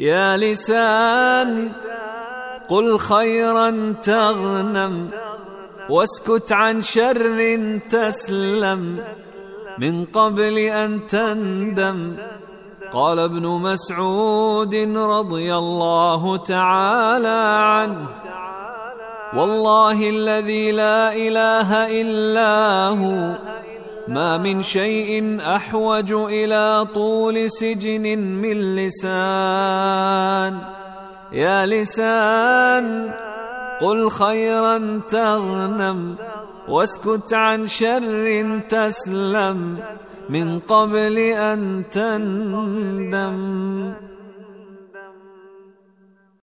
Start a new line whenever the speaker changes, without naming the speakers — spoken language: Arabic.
يا لسان قل خيرا تغنم واسكت عن شر تسلم من قبل أن تندم. قال ابن مسعود رضي الله تعالى عنه والله الذي لا إله إلا هو ما من شيء أحوج إلى طول سجن من لسان. يا لسان قل خيرا تغنم واسكت عن شر تسلم من قبل أن تندم.